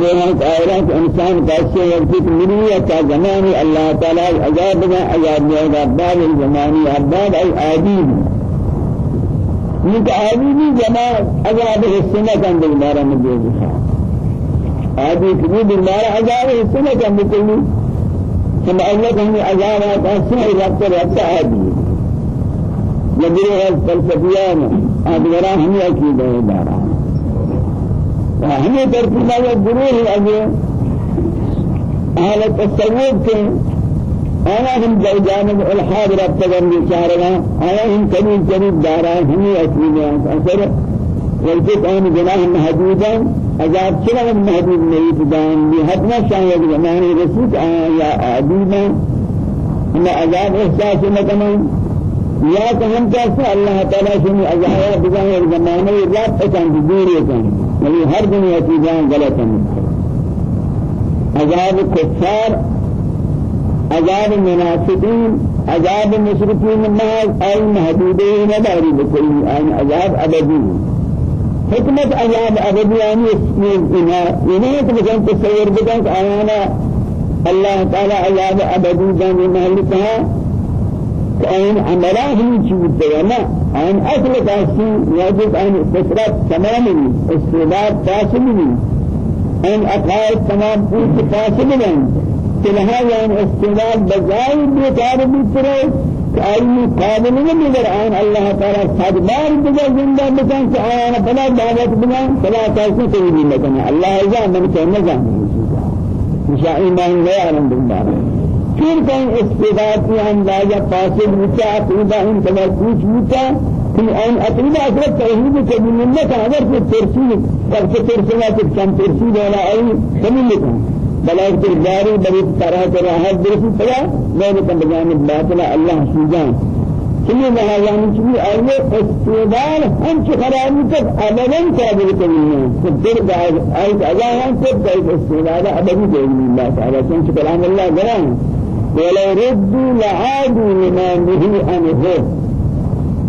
گروہ آیات انسان کیسے وقت ملیہ کا زمانی اللہ تعالی عذاب کا عذاب میں بعد زمانی بعد ای عادی یہ عادی بھی جمع عذاب السنہ کا دوبارہ مجھے دکھا عادی کی دوبارہ عذاب السنہ کا مکلی ثم الله هم عذاب أسمع ربط ربط عادي يجري الفلسفيان هذا هم أكيد هذا ہمیں ترتیبہ یہ ضرور ہے اگے حالت التصوف کے آیا ہم جو جانب الحاد رب تگم بیچارنا آیا ہم قریب قریب دارا. ہمیں اصلی میں اثر ولکت آن جناح محدودا عذاب چرا محدود نہیں تدان بھی حتما شاید زمانی رسول آیا یا عادینا ہم عذاب احساس مکنن یا کہ ہم کیسے اللہ تعالیٰ سے عذاب بظاہر زمانے رب پسند دور ہے يعني هر دنیا کی جان غلط ہے عذاب کفار عذاب منافقین عذاب مشرکین محض ای محدودین داری بکلی آن عذاب ابدی. حکمت عذاب ابدی یعنی اسمیل اینا یعنی کہ مثلا تصور بکن آیانا اللہ تعالی عذاب ابدی جان محل کہا آن عملہ ہی چیز دینا عن أصل تاسين يجب أن فطرة تماما استعداد تاسمني أن أقائد تمام قوت تاسمنا كلها يعني استعداد بجاي بيتار بيتره كأي قابل من عن الله تعالى صدبار بجا زندہ بکن کہ آنا بلا دعوت بکن فلا تاسم تجیبی لکن اللہ إذا من كان نظام مشاء إيمان لا يعلم بالله پھر کہیں استعداد کی اندازہ فاصل ہوتا عقیدہ ان کما کچھ ہوتا کہ ان عقیدہ اثر توحید کے ملت اگر کہ ترسیل کب سے ترسیل ہے کم ترسیل والا ای کمی لکھا بلا کہ جاری بڑی طرح سے راحت درسی پڑا میں نے بجانب باطل اللہ سوجان كل ما يعني كل أيه استعداد هم خرابي تك أبدا قابل كلمة تقدر بعد أي أجاهن تبدأ استعداد أبدا كلمة الله تعالى كلام الله جرام ولو ردوا لعادوا لما نهي عنه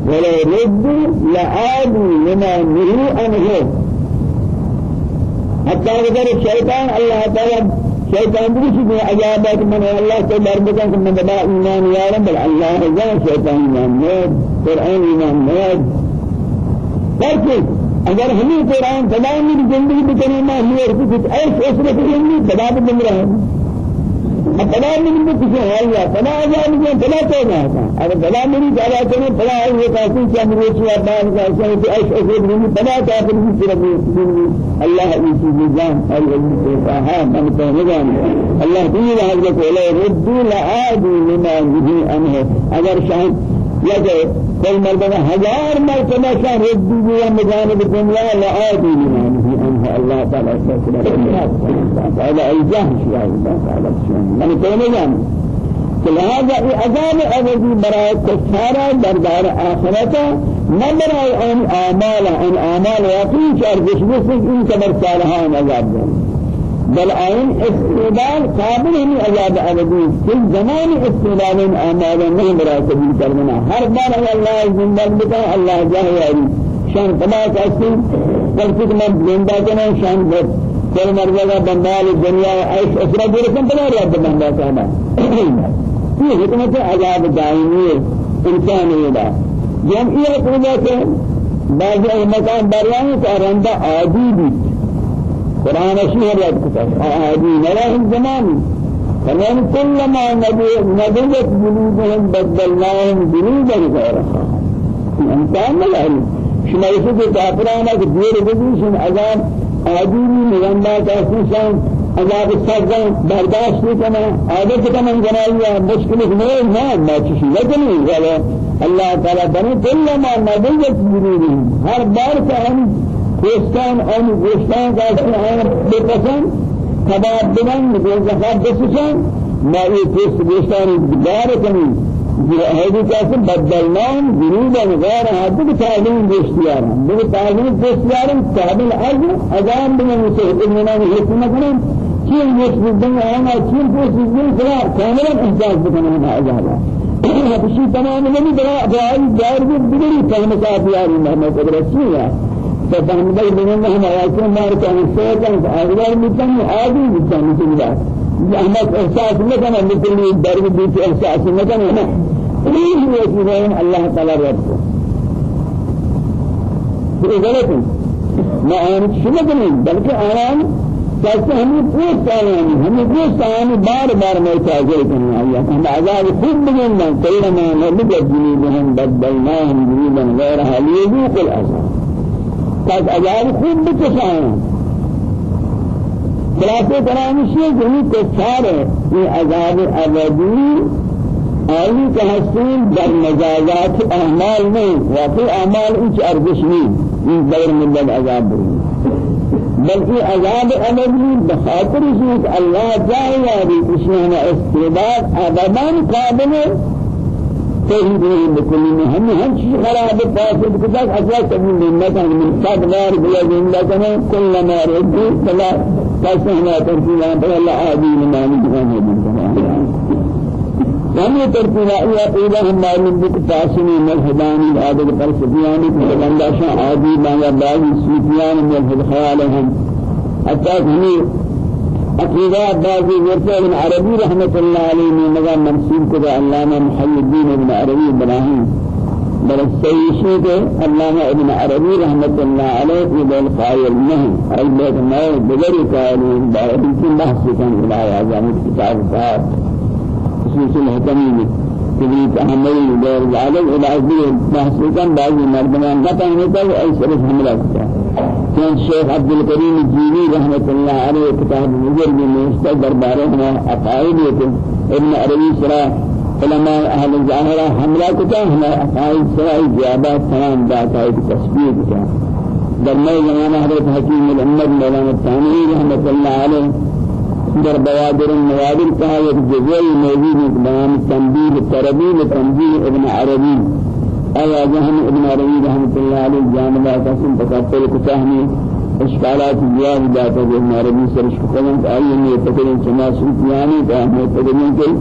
ولو ردوا لعادوا لما نهي عنه حتى اگر الشيطان الله تعالى شيطان چیز عذابات من الله بکن کہ من بڑا ایمان یا رب شیطان ایمان ہے قرآن ایمان ہے بلکہ اگر ہمیں قرآن تمام زندگی بکنے میں ہمیں کچھ ایسے ایسے کریں بڑا بن رہا ہے فلا من بكسه هيا فلا أجاب من فلا تونا هذا فلا من فلا تونا فلا هو كاسين كم روشي أبان كاسين في أيش أفرد من فلا كافر من سرب الله يسوع جان أي أجل من تهجان الله دين هذا ولا ردوا لعادوا لما نهي عنه أجر شان يجي كل مرة هزار مرتبة شان ردوا بيا مجانب الدنيا لعادوا لما نهي عنه الله تعالى سبحانه هذا أي جهل شيء الله تعالى من كون جان لهذا عذاب أبدي براء كفارة دردار آخرته ما براء أن أعمال أن أعمال واقعي شر بشبه إن كبر صالحان عذاب بل أين استعداد قابل هم عذاب أبدي في زمان استعداد أعمال نہیں برائے قبول کرنا ہر بار اللہ زندہ بتا اللہ جاہے شان قضا کاسی وقت میں زندہ کرنا شان بہت كل مرة بندال الدنيا عيش أسرة جرسم بلا رد بندا كما في حكمة عذاب دائمي إنسان يدا جمعية قوة بعض المكان بريان كارندا عادي بي قرآن شيء رد كتاب؟ عادي نراه الزمان فمن كلما نبيت جلودهم بدلناهم جلودا غيرها. إنسان لا يعلم شما يسوع كافرانا كثير بديشن عذاب آدمی نگندا کاسیشان عذاب سرزن. برداشت کنه عادت کنه جنایا مشکل نہیں ہے ما چیزی لگنی ولی اللہ تعالی بنی کل ما نبیت بنیری ہر بار کہ ہم کوستان اور کوستان کا ہم بپسند کباب بنن زکات بسشن ما یہ کوستان دار کنی هذه كاسة بدلناهم جنوبا غير هذا تعليم باختيارا من تعليم باختيارا تعليم الأرض أذان من المسيح إننا نحكم مثلا كيف يسجدون أنا كيف يسجدون فلا كاملا إحجاز بكنا هذا أذانا بشي تمام من بلا بعيد دار بدري كلمة كافية محمد رسول الله فهم بل من هم يكون ما كان سيكون أغلب مثل عادي مثل مثل ذا أحمد إحساس مثلا مثل درب بيت إحساس مثلا إيه يسمعون الله تعالى ربه في غلط ما أنا شو مثلا بلكي أنا جیسے ہمیں پوچھ آیانی ہمیں پوچھ آیانی بار بار میں تاجر کرنا آیا ہم عذاب خود بگننا کلما نبجد جنوبهم بدلناهم جنوبا غيرها ليذوق العذاب تاک عذاب خود بکشانا خلاصے کرامشی جنی کفار ہے یہ عذاب ابدی آئی کا حسین در مجازات اعمال میں واقعی اعمال انچ ارزش نہیں ان دور مدد عذاب بری بلکہ عذاب ابدی بخاطر شیخ اللہ جائے یاری اسلام استعداد ابدان قابل توحید بکلی میں ہم ہم چیز خراب فاسد کتا اجا کبھی نعمت من صد بار بلا زندہ کنے کل ما ردی فلا کسنا ترکیان پر اللہ عادی نمانی دکانے دکانے ہمیں ترتیبائیہ پیدا ہم معلوم بک تاسمی مذہبانی عادت پر سفیانی کی بنداشا عادی بانگا باغی سوفیان مذہب خیالهم حتی ہمیں عقیدہ بعضی ورثہ ابن عربی رحمت اللہ علیہ نے مگا منصوب کو علامہ محی الدین ابن عربی ابراہیم بل السيشي علامہ ابن عربی رحمت اللہ علیہ في بالقائل نه أي بيت ما بغير قائل بعد في بحث كان إلى أعظم كتاب الصحابة خصوص الحكمين كبير تحمل دور العالم إلى أجل محسوسا بعض المردمان قطع نتاو أي سرف حملة. كان الشيخ عبد الكريم الجيلي رحمة الله عليه كتاب نجر من مستقبل دربارهما أقائد ابن عربي سرا علماء أهل الظاهرة حملة كتا هنا أقائد سرا إجابات تمام داتا تسبيح كتا درمي زمان حضرت حكيم الأمد مولانا الثاني رحمة الله عليه در بوادر النوادر کہا ایک جزئی موجود ہے بیان تنبیہ تربیل تنبیہ ابن عربی. آیا جہن ابن عربی رحمۃ اللہ علیہ جانبہ قسم تکتر کتاہمی اشکالات جواب داتا جو ابن عربی سرش کتنن آئی میں تکرین چما سلطیانی کا ہمیں تکرین کے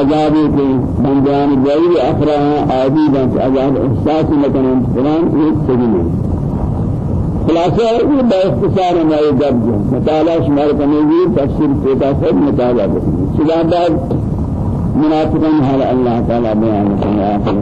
عذابی کے بندیان جائر اخرہ عادی بانچ عذاب احساس مکنن فلان ایک سجنی خلاصہ یہ باختصار ہمارے جب جو مطالعہ شمار کرنے کی تفسیر پیدا کر مطالعہ کریں صدا بعد منافقین حال اللہ تعالی بیان کرنا آخر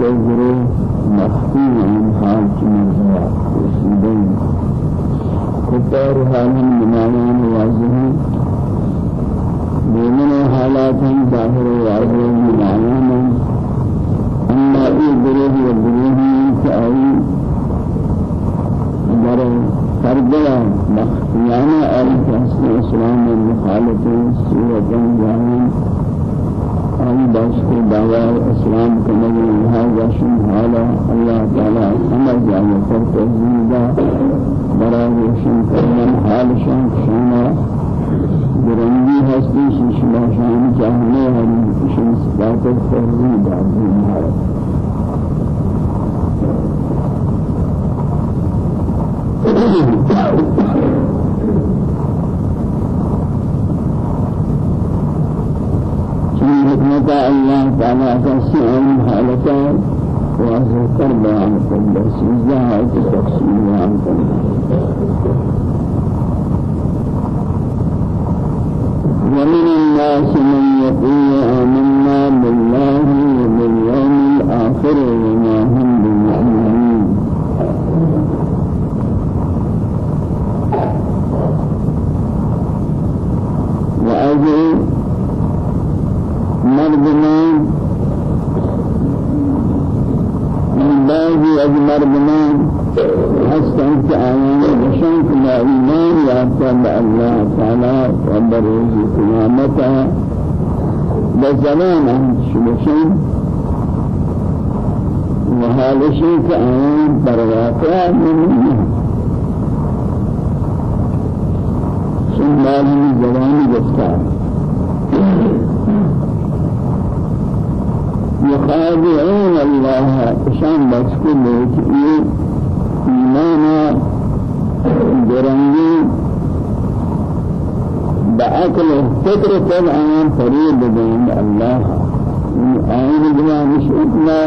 الزروع مخفي عن حال كمزاع وسيدين كفار حالهم بمعنى واضحين مؤمن حالات ظاهر واضح بمعنى أما إيه بروه وبروه كأي در فرجلا مخفيانا أي كسر إسلام المخالف سورة جاهن أي دعوة إسلام كمجل هذا شن حالا الله تعالى سمع جاء فرتزيدا برای شن کرمان حال شن شنا برنگی هستی شما شان جهنه هری شن صفات فرزیدا دین حكمة الله تعالى تسعين حالتان وأذكر بيان كل سيزاء تفصيل عن كل ومن الناس من يقول آمنا بالله وباليوم الآخر وما هم بمؤمنين. وأجل مردمان من بعض از مردمان هستند که آیان بشن که ایمان یافتن به الله تعالی و به روز قیامت به زمان هم شبشن و حالشی که آیان بر واقع نمیدن سنبال زبانی گفتار يخادعون الله شان بس كل إيمانا درنگی بعقل فكر طبعا فريد بين الله آئین جوانش اتنا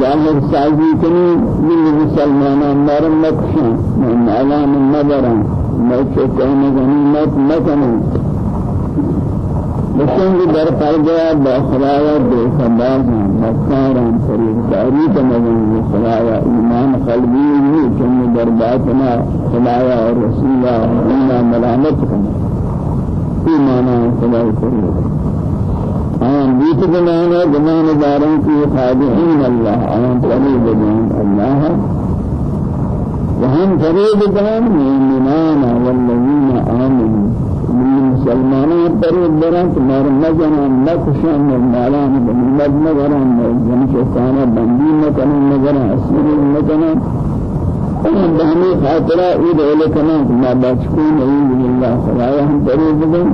ظاهر سازی کنی من مسلمانان دارم مکشن. من علام نظرم مکشن غنیمت مکنن بسنگ در پرجا با خدایا بے خباز مکاران فرید داری تمام خدایا ایمان قلبی ہے چن در باطنا خدایا اور رسولا أنا ملامت کرنا ایمان خدای فرید آن بیت بنانا بنان دارن کی خادعین اللہ آن فرید بنان اللہ وهم فرید بنان من والذین آمنوا۔ مسلمانوں پر بران تمہار مجانا نکشان مالان بمد نگران شکانا بندی نکنن نگران اسیر نکنن. بہمی خاطرہ اید علکنا ما بچکون اید اللہ خدایا ہم پری بدن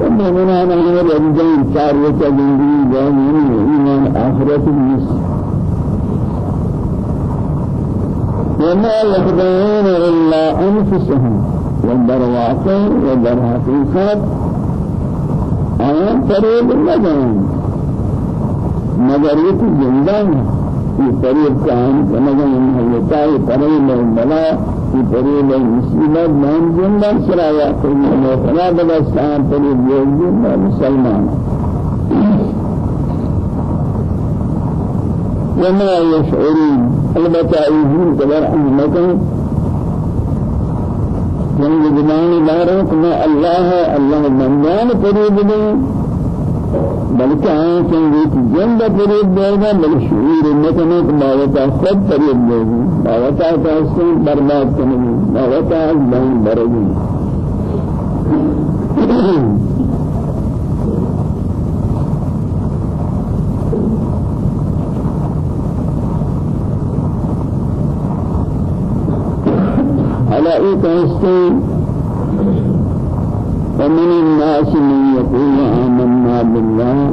ومؤمنان عمل الجين سارية جنبي جانين إيمان آخرة النس وما يخدعون إلا أنفسهم. ودر واقع ودر حقیقت آیان فریب نجان مگر یہ زندہ ہے یہ فریب کام سمجھیں حیتا ہے فریب بلا یہ فریب مصیبت من زندہ سرایا کرنے فلا بلستان فریب یہ مسلمان. وما يشعرون يجون كبر أهمكم من زبان میں اللہ ہے اللہ بندان قریب نہیں بلکہ آئیں کہ یہ جنب قریب دے گا بل شعور نکنے کہ باوتا خود قریب دے گا۔ باوتا تحسن برباد کرنے باوتا از بین برگی على إيه ومن الناس من يقول آمنا بالله.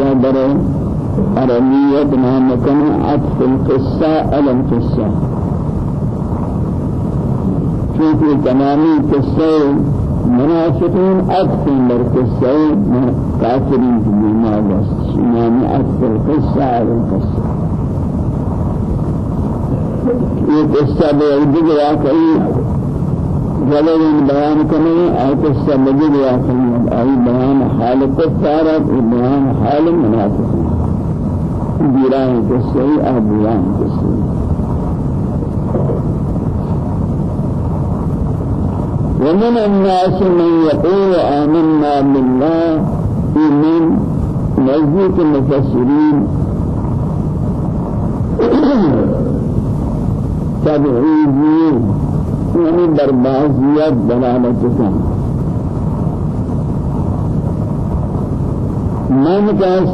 يا بري عربية نامكنا عطف القصة على القصة شوفوا تمامي قصة منافقين أكثر مركزة كافرين في الدنيا بس يعني أكثر قصة على القصة؟ یہ قصہ بے عدد واقعی غلط بیان کرنے آئی قصہ مجد واقعی آئی بیان حال کفارت بیان حال منافقین بیران قصہ آئی بیان قصہ ومن الناس من يقول آمنا بالله من نزيك المفسرين تبعيدين يعني بربازيات دلالتكم من كان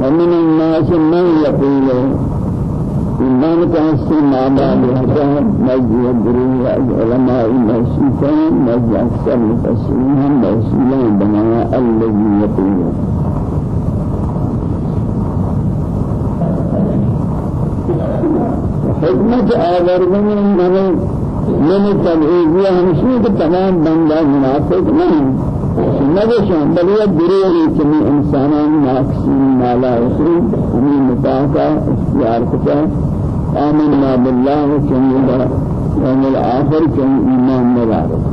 ومن الناس من يقول إيمان كان ما بعد هذا نجي الدروي علماء المسيحين نجي أكثر مفسرين هم مسيحين بناء الذي حكمة آوردن من من التبعيضية همشي تمام بندہ منافق نہیں۔ نبشان بل يدري كمي إنسانان ناقصين ما لا يخرج همين متاكا اختيار كتا آمنا بالله وكمي يوم الآخر كمي إيمان مبارك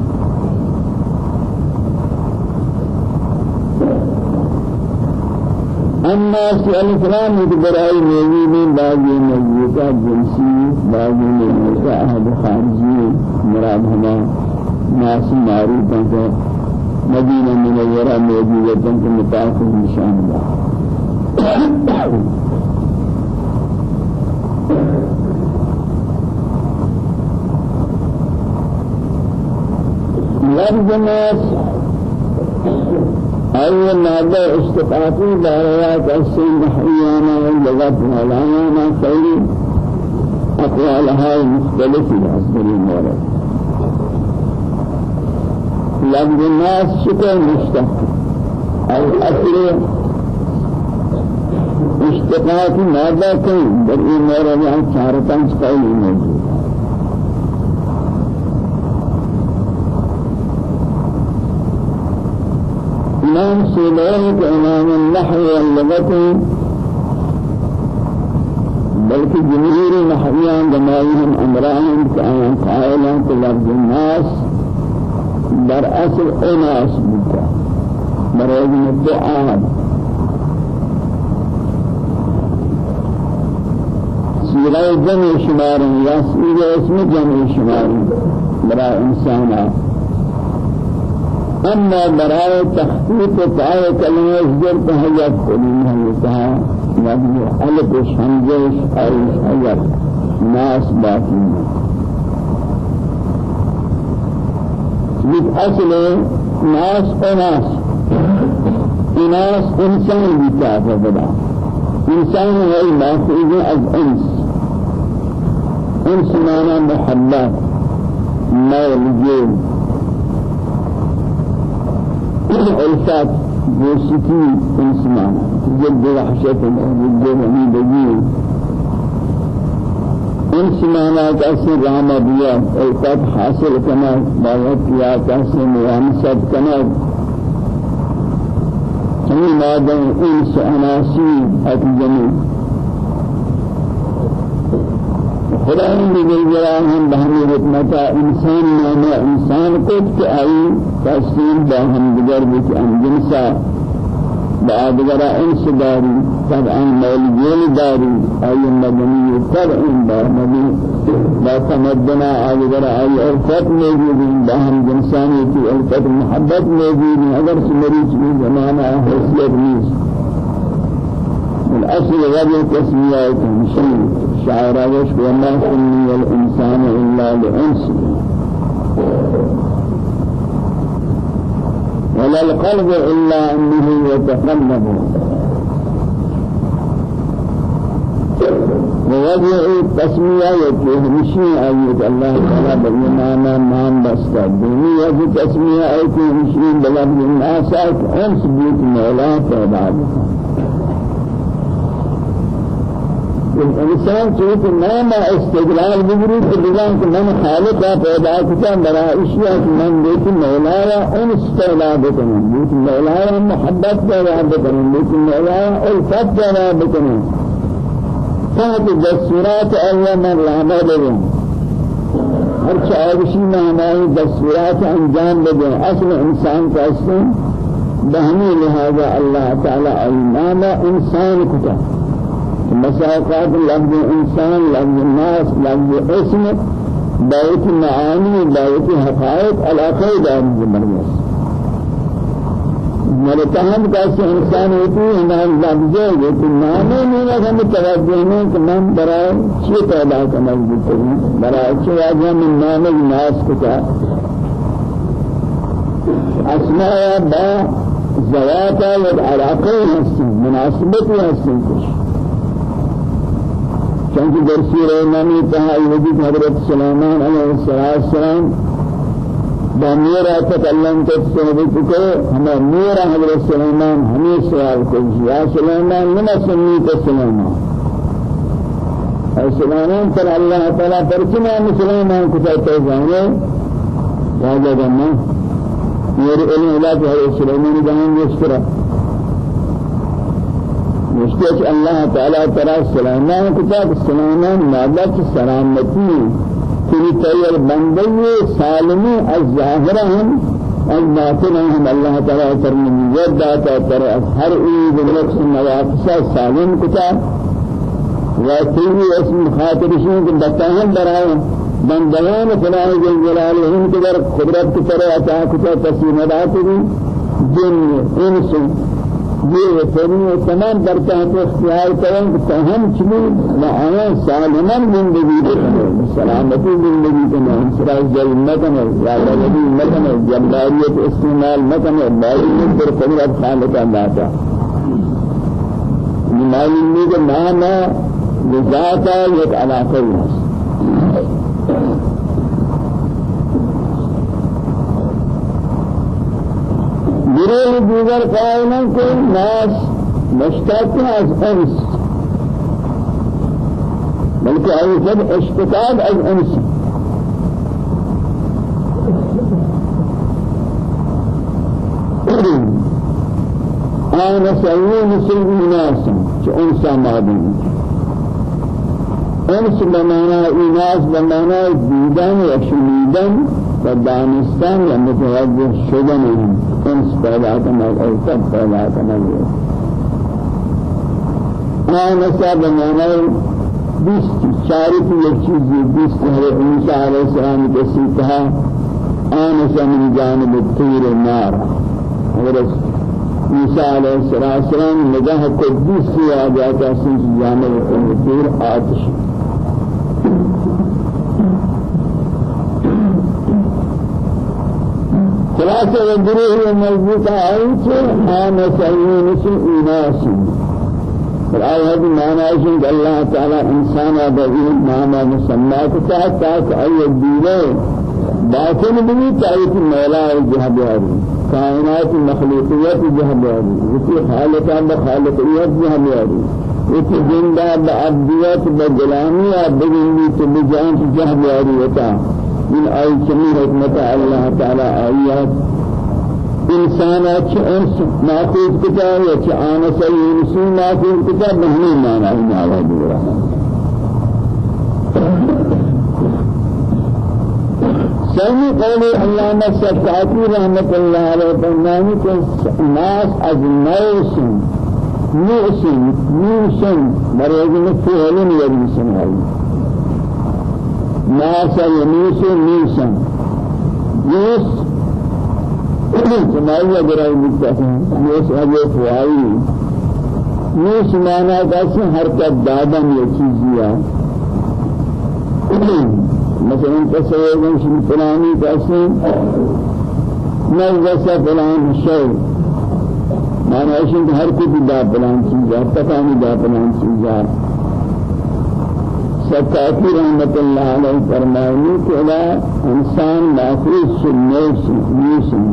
أما سؤال الكلام يتبرأي موجودين باقي موجودات جنسي باقي موجودات أهد خارجي مراد هما ناس معروفا مدينة منورة موجودة في متاخر نشان الله. لفظ الناس أي مادة استقاطي داريات السيد حيانا واللغة مولانا خير أقوالها المختلفة أصدر المورد لفظ الناس شكل مشتق الأصل اشتقاق ماذا كان؟ در این مورد عن چارتان سقائل موجود إمام سيدائك إمام النحو واللغة بلکہ جمهور نحویان جماعیهم امرائهم كأيان قائلا لفظ الناس در اصل اناس بودا برای الدعاء سيرة جمع شمار یا سيرة اسم جمع شمار برای انسانا أما برای تخفیف تعالی کلمه ازدر تهیت کلمه لتها نبی حلق شمجش ایش ایت ناس باقی بالأصل ناس وناس ناس. إنسان بتاعه بدا إنسان هو المأخوذ از أنس. أنس معنى محبة مال جيل ألفات موسيقي معنى جد وحشة الجد وحيد جيل. ان سمانا کیسے راما دیا اوقات حاصل کرنا باوت کیا کیسے موامسد کرنا ہمیں مادم أنس اناسی اتجمی خداوند بجرا ہم بہمی حکمتا انسان ناما انسان کو کہ آئی تحصیل باہم دیگر بک انجنسا بعدگر انس داری طبعا مولویل داری ای مدنی طبعا با مدنی. با تمدنا آدگر ای الفت موجودی با هم جنسانی کی الفت محبت موجودی اگر سمریچ بھی زمانہ حیثیت نیست. الأصل غير تسميات شيء شعر وش وما سمي الإنسان إلا لأنس. ولا القلب إلا أنه يتقلب. ووضع التسمية يتهمشي أيضا الله تعالى بالمعنى مان بستا الدنيا في تسمية يتهمشي بلغ الناس أنس بيت مولا فبعد الإنسان چیز نام استدلال بگری کہ دیوان کہ من خالق پیدا کتا برا اشیاء کہ من دیکھ مولایا انس پیدا بکنن دیکھ مولایا محبت پیدا بکنن دیکھ مولایا الفت پیدا بکنن تحت دستورات اللہ من رحمہ لگن ہر چاہشی میں ہماری دستورات انجام بدیں اصل انسان کا اصل بہنی لہذا اللہ تعالی علمانا انسان کتا. مساقات لفظ انسان لفظ الناس لفظ اسم بيت معاني بيت حقائق علاقه دار زبردست مرتهم کیسے انسان ہوتی ہے نام لفظ ہے لیکن نام نہیں ہے ہم توجہ میں کہ نام برائے چی پیدا کرنا ہے برائے چی واجہ من نام الناس کو کیا اسماء با زواتا و علاقه هستن مناسبت هستن کچھ چونکہ در سورہ نمی کہا وجود حضرت سلیمان علیہ السلام بامیر آتا اللہ کے سنبت کو ہمیں میرا حضرت سلیمان ہمیں سوال کو یا سلیمان لما سمیت سلیمان۔ اور سلیمان پر اللہ تعالیٰ پر چنا سلیمان کو جانے راجہ گمہ میرے علم علاق حضرت سلیمان جہاں یہ مشکل الله تعالى ترى سليمان كتاب سليمان مالك سلامتي كل تيار بندي سالمي الظاهرهم الباطنهم الله تعالى فرمي يدا ترى هر عيد نفس النواقص سالم كتاب وتيجي اسم خاطر شيء بتاهم براء بندیان خدای جل جلاله ان کے در قدرت کی طرح عطا کچھ تسلیمات جن انس یہ فرمی تمام برکات کو اختیار کریں کہ ہم چلی معانا سالمان زندگی بکنیں سلامتی زندگی کنیں سراج جنت میں یا نبی مکن جباریت استعمال مکن باریت پر قدرت خالق معلوم ہے کہ نام ذات ایک علاقہ ہے گروه دیگر قائلن که ناس مشتاق از انس. بلکه ای سب اشتقاق از انس. آن سعیون سلوی ناسا چه انسا مادن انس بمعنى ایناس بمعنى دیدن و شنیدن و دانستان یا متوجه شدن انس پیدا کرنا اور سب پیدا کرنا ما نسا بمانا بیست چاری کی ایک چیز بیست ہے عیسیٰ علیہ السلام کے سیکھا آنسا من جانب الطیر النار حضرت عیسیٰ علیہ السلام نگاہ کو بیست کیا جاتا سنس جانب الطیر آتش. خلاصة الملبوطة عيش ما سيئين سوء ناسي الآية هذه معنى عشان الله تعالى إنسان بغير معنى مسمى كتاب تاك أي الدينة باطن بني تعيش المولا الجهد هذه كائنات المخلوقيات الجهد هذه وفي خالقان بخالقيات جهد هذه وفي جندا بعبديات بجلانيات بجنبي تبجان جهد هذه من أي سمي حكمة الله تعالى آيات إنسان أنس معقود كتاب يتعانى سيئنسون معقود كتاب مهني معنى المعوى دورا سامي قول علامة سبتعتي رحمة الله عليه فرماني الناس از نوسن نوسن نوسن مريض فعل يريسن هاي ناسا يميس ميسا يس. سماعي أجرائي مكتفا يس أجر فوائی يس مانا کسی حرکت دادن یہ چیزیا مثلا تصور شن فلانی کسی نوزس فلان شيء مانا اشن حرکت دا فلان چیزا تکانی دا فلان چیزا سکاتی رحمت اللہ علیہ فرمائنی کہ انسان ماخوذ سنیس نیسن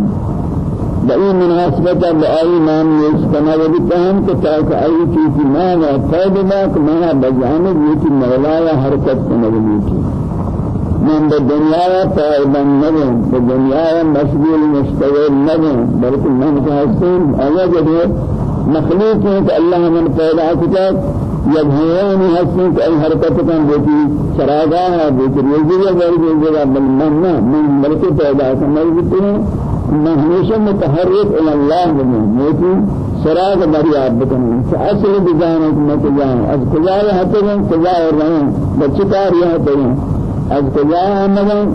بأي مناسبة بأي نام يستمع وبتهم كتاك أي چیز مانا فائدة مانا بجانب يتي مولايا حركت کنگلیتی من بالدنيا فائدن نبن بالدنيا مشغول مشتغل نبن بلکہ من خاصين أيها جديد مخلوق ہے کہ اللہ من پیدا کتا جب حیوان ہستیں کہ ای حرکت کن دیتی سراغا ہے دیتی روزی ہے غیر جگہ بل من نہ من ملک پیدا کرنے دیتے ہیں میں ہمیشہ متحرک إلى اللہ بنوں نیتی سراغ دریاب بکنوں فأصل بجان حکمت جان أز کجا ہتے ہیں کجا اور رہے بچکار یہ ہتے ہیں أز کجا آمدن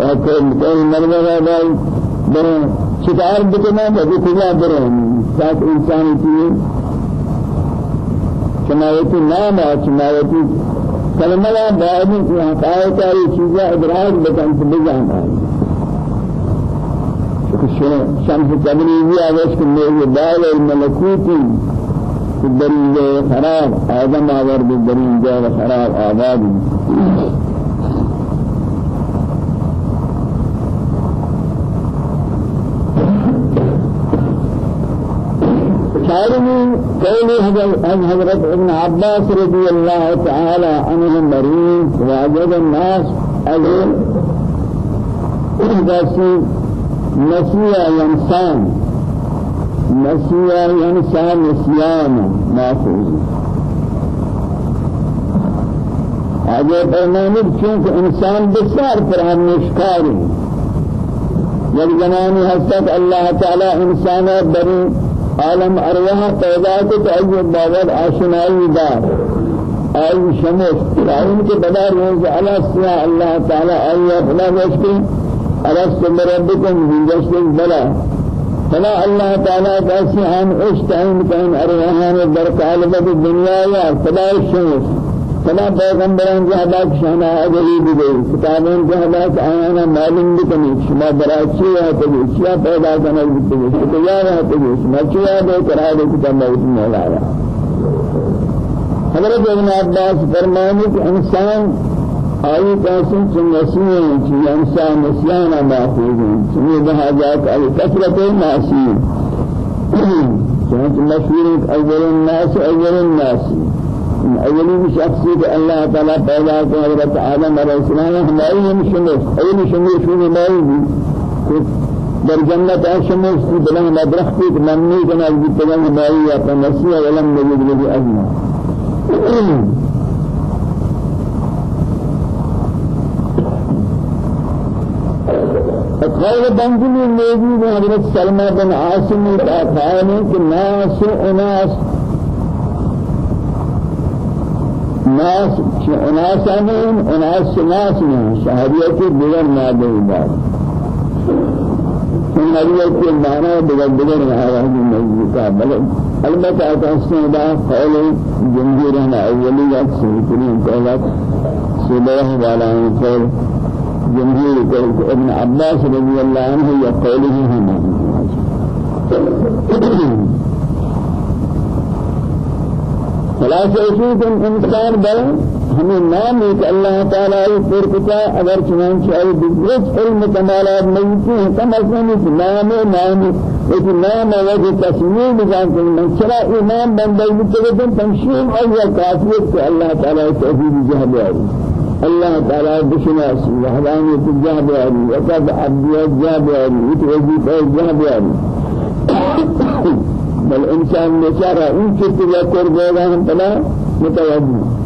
اور کوئی مرد ہے برے شکار بکنا بھگی کجا برے ساتھ انسانی چیز چناوتی نام ہے چناوتی کلمہ بعد کی حقائق ہے چیزیں ادراک بکن سے بجان آئی شمس تبریزی آوش کہ میرے دال الملکوتی درین خراب آدم آور درین جا خراب آبادی چارمی قول حضرت ابن عباس رضي الله تعالى عنه مريم وأجد الناس أجل إحداثي نسيا ينسان. نسيا ينسان نسيانا مافوز آگے فرمانے چونکہ إنسان بسیار پر ہم نشکاری. یک زمانی حسد اللہ تعالی عالم أرواح پیدا کو تو ایو باور آشنائی دار. آئی شمس. راہن کے بدار روز علا سیا اللہ تعالی آئی اپنا بشکی ارست مربکم ہنجشن بلا. فلا اللہ تعالی کیسی ہم اشتعین کن ارواحان در قالبت دنیا یا فلا شمس. فلا پیغمبران جہدا شانا اجلی بھی کتابیں جہدا آیانا معلوم بکنی شما براچی ہے تو شیا پیدا کرنا بھی تو یا ہے تو شما چیا دے کرا دے کتاب موت مولا حضرت ابن عباس فرمانے کہ انسان آئی کیسے چنگسی ہیں کہ انسان نسیانا محفوظ ہیں چنگی بہاجات ای کثرت معصی چنانچہ مشہور اول الناس اول الناس أولي شخصي الله تعالى پیدا کو حضرت آدم علیہ السلام ہماری ہم شمس اول شمس شو ہماری در جنت شمس کی بلا مدرخ کی ممنی جناب کی تمام ہماری یا تنسیہ ولم نجد له أجمع. قول بنجلی موجود حضرت سلمہ بن عاصم. کا فرمانے کہ ناس اناس ناس اناس امين اناس ناس من شهرية بغير ماده بعد شهرية المعنى بغير بغير هذا الموضوع بل البته أتحسن دا قول جمهور هنا أوليات سيكون قولات سباه ولا قول جمهور قول ابن عباس رضي الله عنه يقوله هنا خلاصہ اسی کہ انسان بل ہمیں نام ایک اللہ تعالیٰ پر کتا أگر چنانچہ ای بزرگ علم کمالات نہیں ہیں کم از کم نام نام ایک نام وجہ تصمیم بجان کہ من چرا ایمان بندے متوجہ تنشیم اور کافیت کہ اللہ تعالیٰ توحید جہد آئی. اللہ تعالیٰ بشناسی وحدانیت جہد آئی وقد عبدیت جہد آئی وتوزیف جہد آئی. بل انسان بیچارہ ان کی تذکر دے گا ہم بلا متوجہ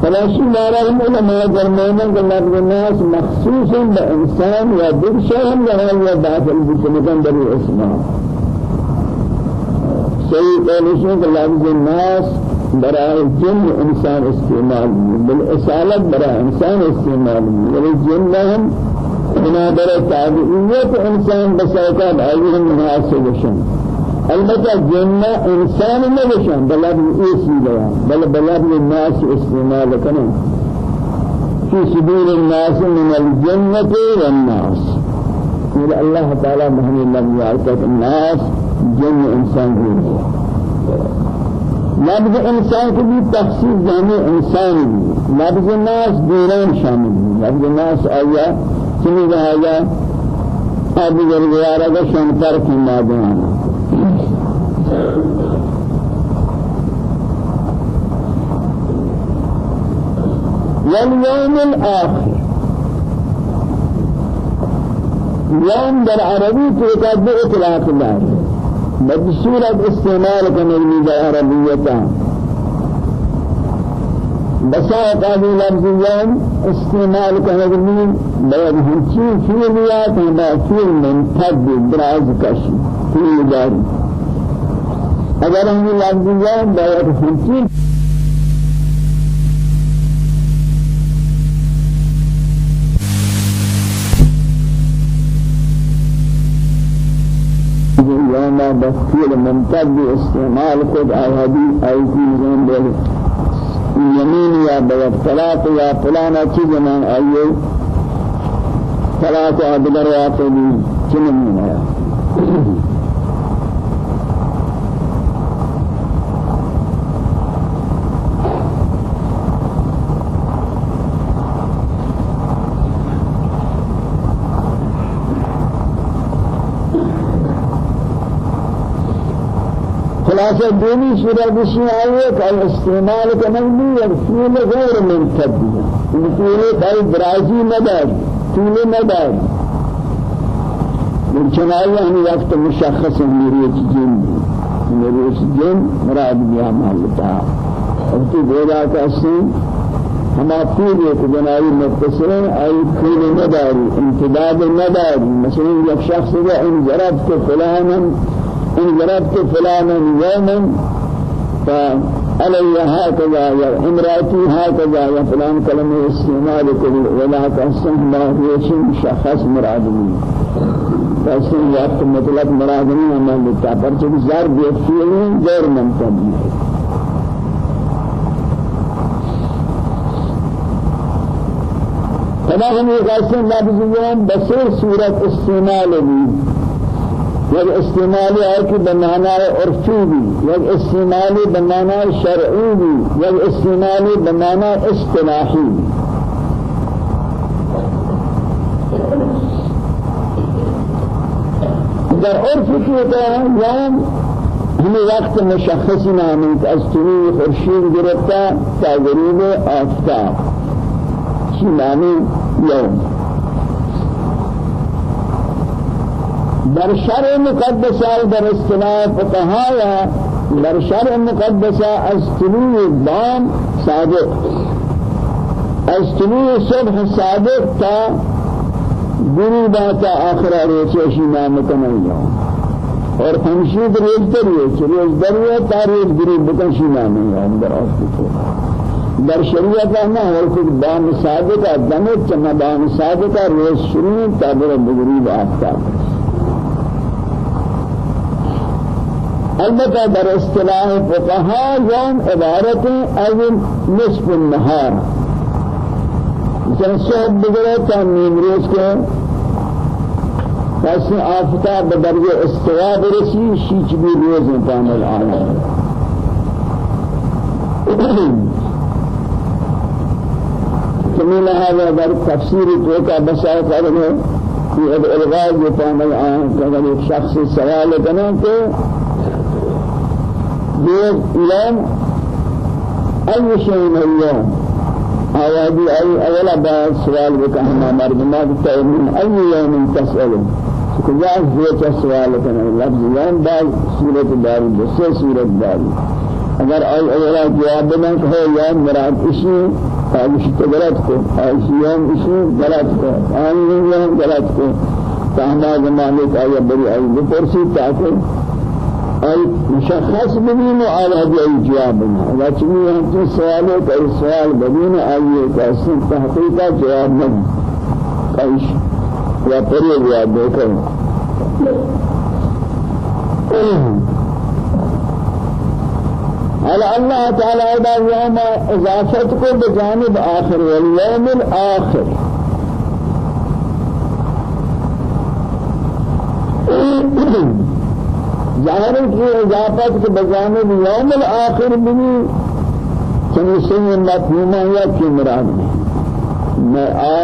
فلا شيء لا رحم علماء جرمانا کہ لفظ الناس مخصوص بإنسان یا دل شيء لها یا داخل بسمكان در اسماء صحیح قولشن کہ لفظ الناس برای جن انسان استعمال بالإسالت برای انسان استعمال یعنی جن لهم بنابر تابعیت انسان آئیهم مناسب شن البته جنة انسان نبشن. بلد ایسی لیا بل بلد الناس استعمال کنن. في صدور الناس من الجنة والناس. قال الله تعالى مهن الله يعطيك الناس جن انسان جن لفظ انسان کو بھی تخصیص جانے انسان لفظ الناس دیران شامل لفظ الناس آیا چنی لہذا اب گرگوارا کا شنتر کی مادانا واليوم الآخر. يوم در عربي تكاد بإطلاق الله بسورة استعمال كنجمي در عربية. بساط هذه لفظ يوم استعمال كنجمي بيد هنچين فيليات هذا فيل من تد دراز كشي فيل داري اگر ہم لفظ يوم بيد هنچين يوم بسيل ممتد استعمال خود آيادي آيتي زين بل يمين يا بيت ثلاث يا فلانا چیزنا آئیے۔ ثلاث آدگرات بھی چنمین ہے۔ خلاصة دوني سورة بشي آية قال استعمال كنبي يرسول غير منتبه الفيل قال برازي مدار طول مدار من چنائي يعني وقت مشخص مريج جن. مريج جن مراد بها محلتا وقت بولا كاسين ہما پھول ایک جنائی متصرین آئی پھول نداری امتداد نداری. مثلا یک شخص کا ان ضرب کو فلانا إن ضربت فلانا يوما فعلي هكذا يا امرأتي هكذا يا فلان كلمة استعمال كل ولا تحسن ما هي شيء شخص مراد مني تحسن وقت مطلب مراد مني أما لتعبر شيء زار بيفعلين غير منتبه تمام یہ قسم لفظ یوم بصیر صورت استعمال بھی یک استعمالی ہے کہ بمعنی عرفی بھی یک استعمالی بمعنی شرعی بھی یک استعمالی بمعنی اصطلاحی بھی در عرف کی ہوتا ہے یوم ہمیں وقت مشخص نامی از طلوع خورشید گرفتا تا غروب آفتاب. چی نامی یوم. در شرع مقدسة در اصطلاح فقهاء در شرع مقدسة از طلوع دام صادق. از طلوع صبح صادق تا غروبا تا آخر روز اشی نام کنیا اور خمشید روز دریه چه روز دریه تا روز غروب بکن شی نام نام در آفت در شریعت نه هر کوئی دام صادق دم چنا دام صادق روز شروع تا در غروب آفتاب. البتہ در اصطلاح فقہا جان عبارت از نصف النهار. مثلا صبح بگرے تا نیم روز کے پس آفتاب به درجه استوا برسی شیچ بی روز کامل آمد کمیل هذا در تفسیر تو کا بسائے کرنے یہ الغاز کامل آمد اگر ایک شخص سوال کرنے کہ يوم أي شيء اليوم؟ آوادي أي أولا بعد سؤال بك أهما مردمات التأمين أي يوم تسأله سكجاز زيت السؤال كان لفظ يوم بعد سورة داري بس سورة داري. أگر أي أولا جواب دیں کہ ہے یوم مراد اسی فاجش غلط کو. يوم اسی غلط کو. يوم غلط کو. تاہما زمانے کا یہ بڑی آئی بپرسی تاکہ أي مشخص بدين على هذه الجواب. لكن أنت سؤال كأي سؤال بدين أي كأسن تحقيق جواب من كأيش يا طريق يا بكر على الله تعالى هذا يوم إضافتكم بجانب آخر واليوم الآخر. ظاہر کی اضافت کے بجانب یوم الآخر بھی چنی سنگ مفہومہ یا کی مراد میں؟ آ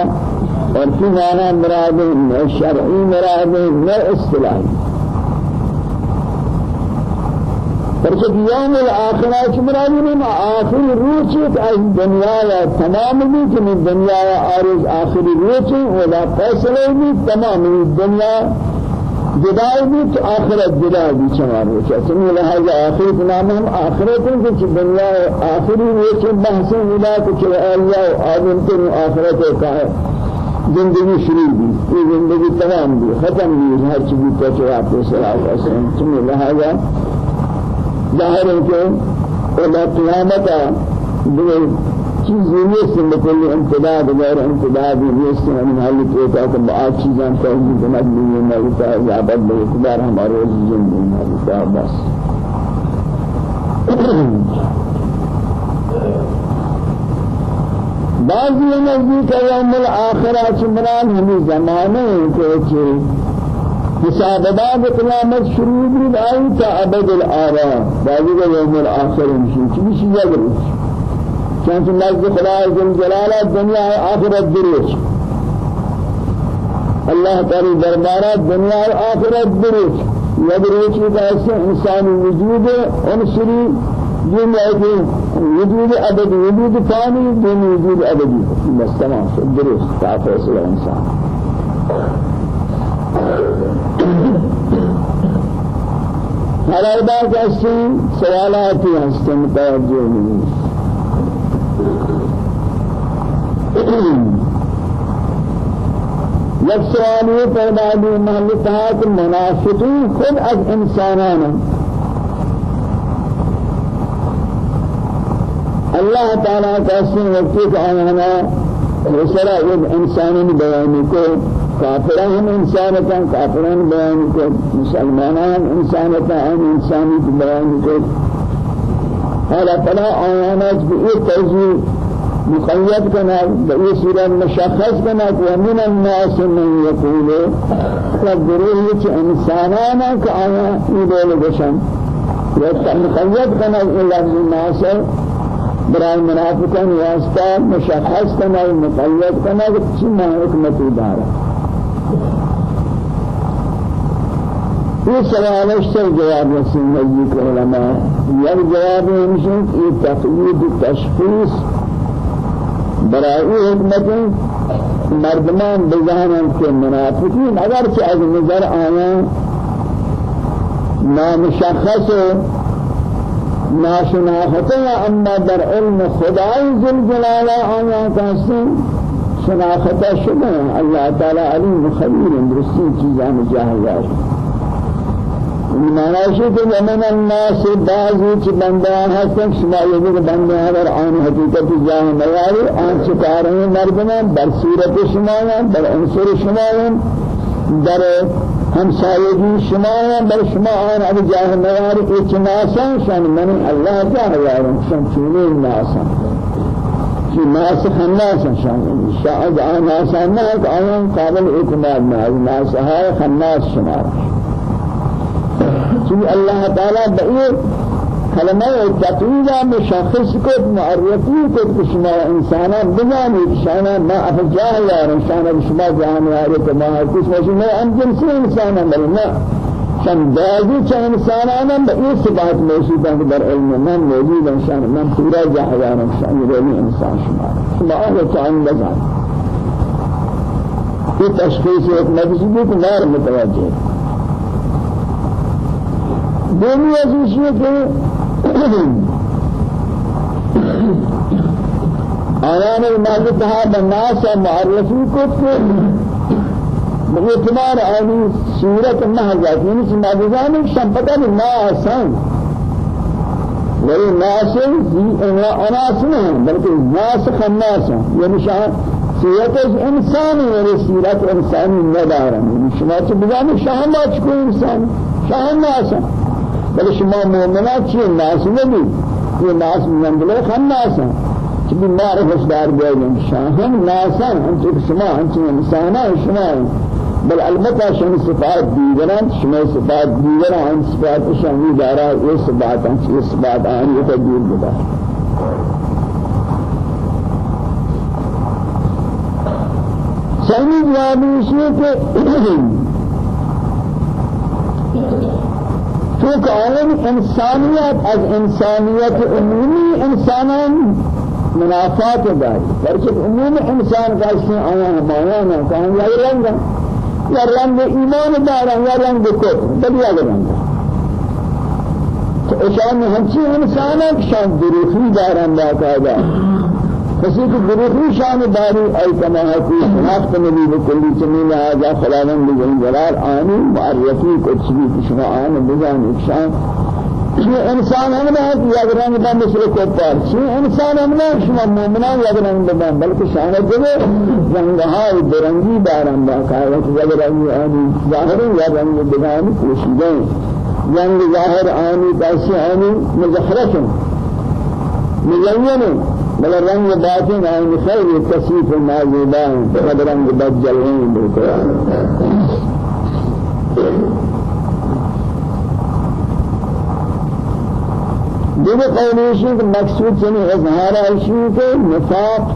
عرفی معنی مراد ہے؟ شرعی مراد ہے نہ اصطلاحی۔ فرشت يوم الآخرة شمراني من آخر روچت از دنیا یا تمام بھی کہ من دنیا یا آرز آخر روچ ولا فیصلے بھی تمام دنیا جدائی بھی تو آخرت جدائی بھی چمار روچ اسمی لہذا آخرت نام ہم آخرت ہیں کہ دنیا آخری روچ بحث ملا کچھ آلیا و آدم کے آخرت کا ہے۔ زندگی شروع بھی یہ زندگی تمام بھی ختم بھی ہر چیز کو چلا پہ صلاح وسلم لہذا ظاہر ہے کہ اللہ قیامت چیزیں نیست بکل امتداد غیر امتداد نیست. ہم حال کہتا کہ بعض چیزیں توجیہ کنک بھی ملتا ہے عبادت بے اقدار ہمارے زندگی ملتا بس بعضی نزدیک یوم الآخرہ چمران ہمیں زمانے کے حساب باب قیامت شروع بھی آئی تا ابد الآراء بعضی کا یوم الآخر مشی چی چیز اگر چانچہ نزد خدا جل جلالہ دنیا آخرت دروش اللہ تعالی دربارات دنیا آخرت دروش یدروش کا ایسے انسانی وجود عنصری دنیا کے وجود ابدی وجود فانی دین وجود ابدی بس تمام درست تا فیصلہ انسان ہر اربا کسی سوالات ہستے متوجہ نہیں یک سوال یہ پیدا بھی محل کہا کہ منافقین خود از انسانان. اللہ تعالیٰ کسی وقتی کہ آنا رسرہ انسانی بیانی کو کافران ہم انسانتا کافران بیان کو مسلمانان انسانتا ہم انسانی بیان کو حالا توضیح مقید کنا بئی صورت مشخص کنا ومن الناس من يقول فالگروه چه انسانانا که آیا ایدول بشن مقید کنا الناس برای منافقان واسطہ مشخص کنا مقید کنا چی ما حکمتی دارا یہ سوالش سے جواب رسول نزدیک علماء یک جواب ہمشن کہ تقیید تشخیص برای حکمت مردمان بزانن کے منافقین. اگر چه از نظر آیا نامشخص ناشناخته اما در علم خدای ذل جلالہ آیا کسی شناخته شده. اللہ تعالی علیم خبیر درستی چیزان جاہل معنی کہ من الناس بعضی چ بندیان ہستن شما کہ بندیان اور آن حقیقت جان میاری آن چکارے مردمان در صورت شما در عنصر شما در همسایگی شما بل شما آن ابو جاه میاری ایچ ناسان شان من الله جاه یارم شان چونه ناسان. کی ناس خناس شان شاید آن ناسان نه آن قابل اعتماد نه ناس های خناس شما چون الله تعالی بئی کلمہ تقویدہ مشخص کو معرفی کو شما انسانان بنامید شانا ما افجاه یار شانا شما جهان یار ما کچھ وجہ میں ان جنسی انسان بل ما شان دازی چه انسانان بئی صفات ہیں در علم من موجود شان من پورا جہان شان یہ انسان شما شما اللہ تعالی بزن۔ یہ تشخیص ایک مجزوب کو نار متوجہ دومی عزیز یہ کہ آیان المالک تھا بناس معرفی کو کہ باعتبار آنی صورت محضات یعنی کہ معجزان شمپتا نا آسان۔ ولی ناس آناس نہیں بلکہ ناس خناس یعنی شاہ صورت انسانی یعنی صورت انسانی ندارن شما چه بزانی شاہ ما چکو انسان شاہ ناس ہیں۔ بل شما مؤمنات چی ناس نبی. یہ ناس منزل خناس ہیں کہ بیمار ہوشدار بیان شاہن ناسان ہم چھ شما ہم چھ انسانا شما بل البتہ شما صفات دیگران شما صفات دیگران ہم صفات شما دارا یہ صفات ہیں یہ صفات ہیں یہ تدبیر بدا ثاني جواب یہ چونکہ عالم انسانیت از انسانیت عمومی انسانان منافات داری برچہ عموم انسان کا اس میں آیا ہمایا نہ کہاں یا رنگ یا رنگ ایمان دارا یا رنگ کفر. بل یا رنگ. تو اشان ہمچی انسان ہے شان دروخی داران باقاعدہ کسی کو گروہی شان داری ای کما حقی شناخت نبی بکلی چمیل آجا خلاوند بجن جلال آنی معرفی کچھ بھی کشما آن بجان اکشان یہ انسان ہم نے کہ یا رنگ دا مثل کو پار یہ انسان ہم نے شما مومنان یا رنگ دا بلکہ شان جو رنگ ہائی برنگی دا کہا کہ یا رنگ آنی ظاہر یا رنگ بگانی پوشیدیں رنگ ظاہر آنی پیسی آنی مزخرف مزین بل رنگ باطن آئین خیر تصیف نازیبان قد رنگ بدجلین بالقرآن دیگه قولیشی که مقصود چنی اظهار ایشی که نفاق.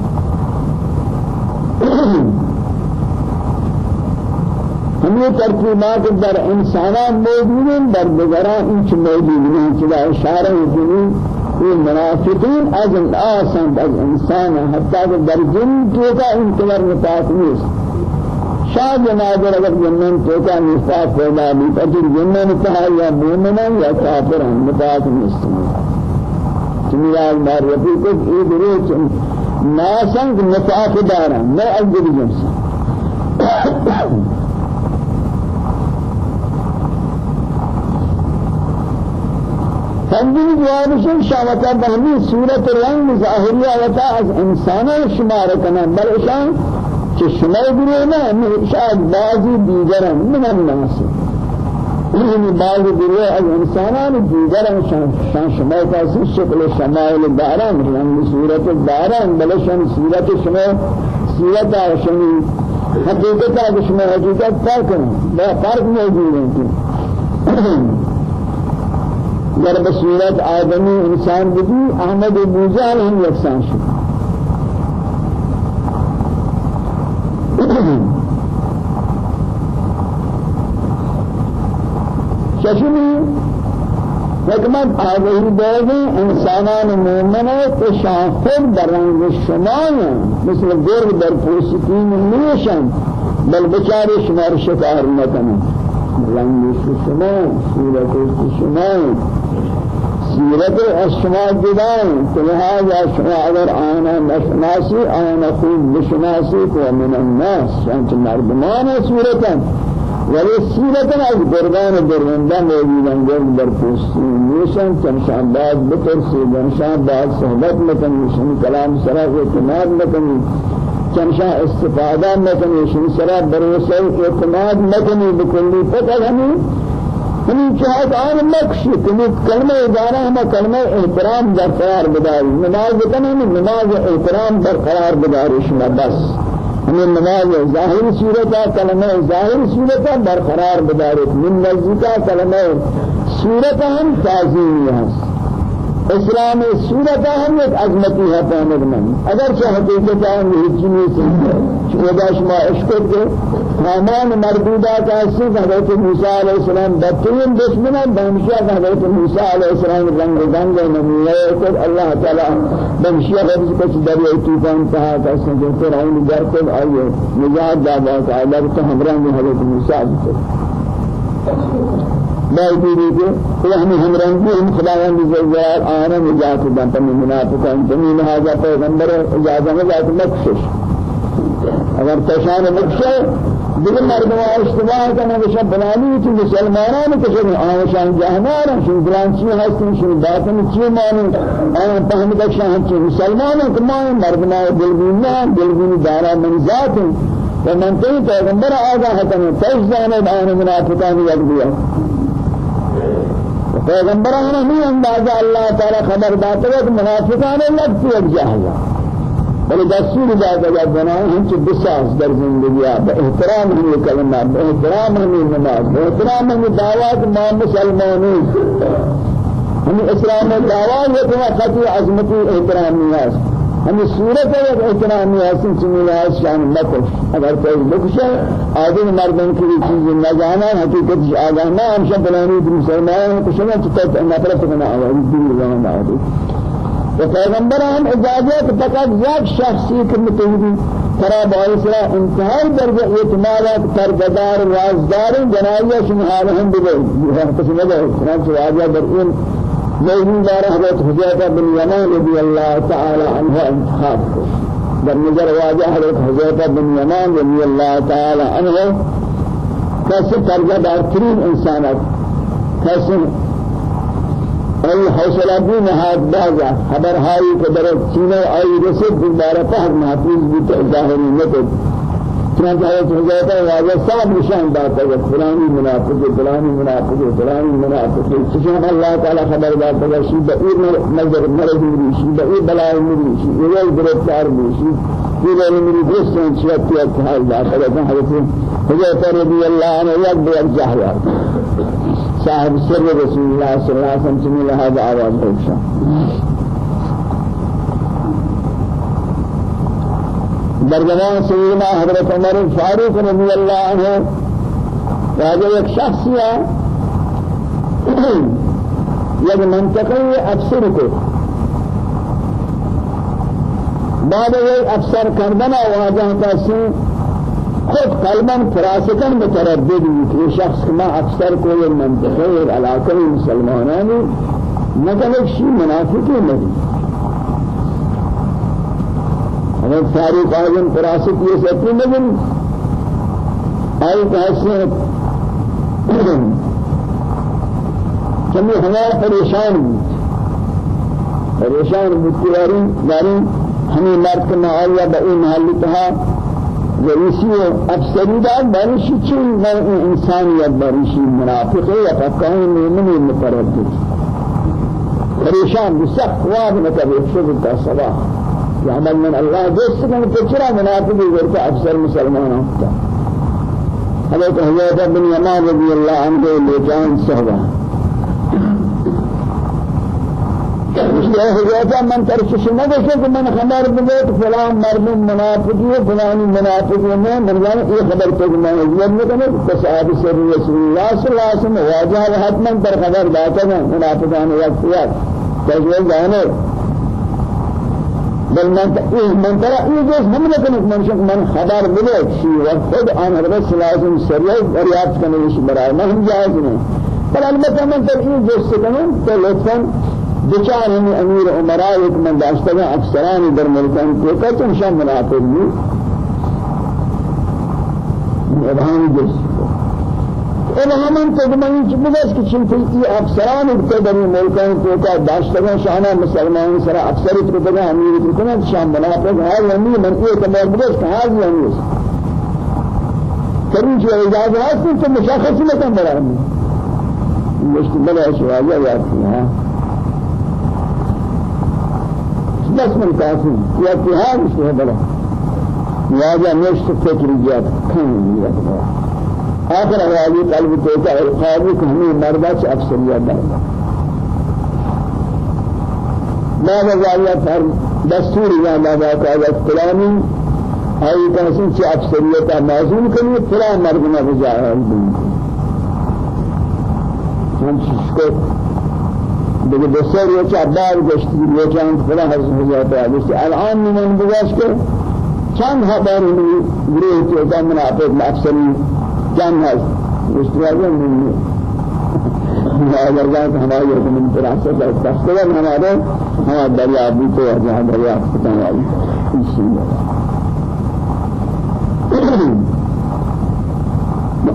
ہمیں ترتیبات در انسانان موجود ہیں در دیگران انچ موجود ہیں چلا اشارہ ہے یہ منافقین از آسان از انسان حتی کہ در جن توکا انتظر نفاق نیست. شاید نادر اگر جنن توکا نفاق پیدا بھی تجر جنن تہا یا مومن یا کافر ہم نفاق نیست تمیال مار رفیق ایک روچ ناسنگ نفاق دارا میں از جنس. تنجیل جوابشن شاوتا بهمی صورت رنگ ظاهری آوتا از انسان شمار کنن بل اشان که شما گروه نه شاید بعضی دیگرن من الناس این بعضی گروه از انسانان دیگرن شان شما کسی شکل شمایل دارن رنگ صورت دارن بل شان صورت شما صورت آشنی حقیقت آگه شما حقیقت فرق کنن با فرق موجود ہے در بصورت آدمی انسان بدی احمد بوجال هم یکسان شد. ششمی حکمت آگهی دادی انسانان مومنه که شاخر در رنگ شمایه مثل گرگ در پوستین نیشن بل بچاری شما رو شکار نکنن. رنگ شما صورت شما سیرت اشما جدائیں تو لہذا شما آنا نشناسی آنا خوب الناس. چانچہ مردمان صورتا ولی صورتا از گردان درندہ موجودن گرد در پوستی نیشن چنشان بعد بترسی چنشان بعد صحبت مکنی شن کلام سرا اعتماد مکنی چنشان استفادہ مکنی شن سرا بروسہ اعتماد مکنی بکلی فقط ہمیں ہمیں چاہت آن مکشی تمہیں کلمہ ادارہ ہمیں کلمہ احترام برقرار بداری نماز بکنے ہمیں نماز احترام برقرار بداری شما بس۔ ہمیں نماز ظاہر صورتا کلمہ ظاہر صورتا برقرار بداری من نزدیکا کلمہ صورتا ہم تعظیمی ہیں اسلام صورت ہم ایک عظمتی ہے پہنک من. اگر چاہ حقیقت ہم یہ چیزیں سے خدا شما عشق کے حامان مردودہ کا حصہ حضرت موسیٰ علیہ السلام بدترین دشمن ہے بہمشیہ حضرت موسیٰ علیہ السلام رنگ رنگ نمیہ کو اللہ تعالی بہمشیہ حضرت کچھ دریائے طوفان کہا کہ سنجھے فرعون گر کو آئیے نجات دعوا کا اللہ تو ہمراہ میں حضرت موسیٰ علیہ باوجودی کہ وہ ہمیں ہم رنگی ہم خداوند زوال آنا نجات دن تم منافقان تم لہذا پیغمبر اجازت میں ذات مخشش اگر تشان مخشش دیگر مردم اشتباه کنه که شب بلانی تو مسلمانان شب آنشان جهنار شن برانچی هستن شن باطن چی مانی؟ آن فهم دکشان چی؟ مسلمانان که ما مردم دلگونه دلگونه دارا من ذات و من تی پیغمبر آگاه کنه تجزانه آن منافقان یک دیا پیغمبران نہیں اندازہ اللہ تعالی خبر داتے ہیں کہ منافقان لگتی ہے جہلا بل دستور دادا یا بنائے ہم چھ بساس در زندگی با احترام ہم یہ کلمہ احترام ہم یہ نماز با احترام ہم یہ دعوات ما مسلمانی۔ ہم اسلام دعوات یہ تمہیں خطی عظمتی احترام نیاز ہمیں صورت ہے ایک احترامی حسن چمی لحاظ شان مکش أگر کوئی بکشے آدم مردن کی چیز نہ جانا حقیقت آگاہ نہ ہمشہ بلانی مسلمان تو شما چکت نفرت کنا آواز دین زمان آدم و پیغمبر ہم اجازت فقط یک شخصی کہ متحدی ترى باعث انتهاء درجة اعتمادات ترجدار وازدار جنائية شمهارهم بدل قسم هذا كلام سواجه درئين موجود دار حضرت حضرت بن يمان رضي الله تعالى عنه انتخاب. در نظر واجه حضرت حضرت بن يمان رضي الله تعالى عنه کیسے درجہ دار ترین انسانات کیسے ای حوصلہ بھی نہاد بازا خبر ہائی کہ در چینے آئی رسد دوبارہ پہر محفوظ ظاہری نکد چنانچہ حضرت حضرت واجہ سب نشان داتا ہے فلانی منافق فلانی منافق فلانی منافق چشم اللہ تعالی خبر داتا ہے شی بئی نظر مرض مری شی بئی بلائی مری شی یہ گرفتار مری شی لئے مری دوستان چیتی اتحال داتا ہے حضرت حضرت رضی اللہ عنہ یک بیک جہلا صاحب سر رسول اللہ صلی اللہ علیہ وسلم لہذا آواز بخشا برجمان سيدنا حضرت عمر فاروق رضي الله عنه وهذا یک شخص ہے یک منطقه افسر کو۔ بعد یہ افسر کردنا واجہ کسی خود قلبا فراسکن متردد کہ شخص ما افسر کو یہ منطقه علاقه مسلمانانی نہ شی منافقی نہیں حضرت فاروق اعظم فراست یہ سکتی لیکن آئی کہتے کمی ہمارا پریشان پریشان متواری داری ہمیں مرد کے معاویہ بئی محلی تہا رئیسی و افسری دار بارشی چون نوع انسانیت بارشی منافقه یا فقاہی مومنی متردد پریشان بسخت واد متبع شکل تا صباح عمل من الله. کن تو چرا منافقی ورته افسر مسلمان ہوتا حضرت حضرت بن یمان رضی اللہ عنہ لجان صحبہ یہ حضرت من ترشش نہ دیکھے کہ من خبر بده فلان مرد منافقی ہے فلان منافقی ہے مرجان یہ خبر تو میں حضرت نے کہا بس آپ سے رسول اللہ صلی اللہ علیہ وسلم واجہ حتما پر خبر داتا ہے منافقان وقت وقت. تجویز جانے بل من من ترى يجوز هم لكن من شك من خبر ملك شيء وخد عن الرسول لازم سريع رياض كان يش براي ما هم جائز نہیں بل البته من ترى يجوز كمان تلفون بچار ہم امیر عمراء ایک من داشتہ ہیں افسران در ملکان کو کہ شان منافق نہیں ابهام جس إلهام تدمني جبلس كشين في إي أفسران القدر ملكان كوكا داشتگان شانا مسلمان سرا أفسر تكتگان أمير تكتگان شام منافق هاي أمير من إيه كمار بلس كهاي أمير كريم شو إجازة هستن تو مشاخص مكان بلا أمير مشت بلا شواجة يأتي ها. بس من كافي يأتي ها مش بلا لهذا مشت فكر جات كم يأتي آخر حوالی قلب توتا القاضی کہ ہمیں مردہ سے افسریت دارتا بعد ذلك فر دستور یا ماذا قال الكلامي أي كاسين شيء أفسرية معزول كني فلا مرضنا بجاه الدين هم شكوت دیگه بسیار یه چه بار گشتی یه چند فلا حضرت حضرت الان من بگاش که چند خبر گروه که منافق افسری جان ہے اشتراک نہیں ہے درجات ہماری ہے من تراثت ہے تفسیر ہمارے ہمارا دریا بھی تو جہاں دریا پتہ والی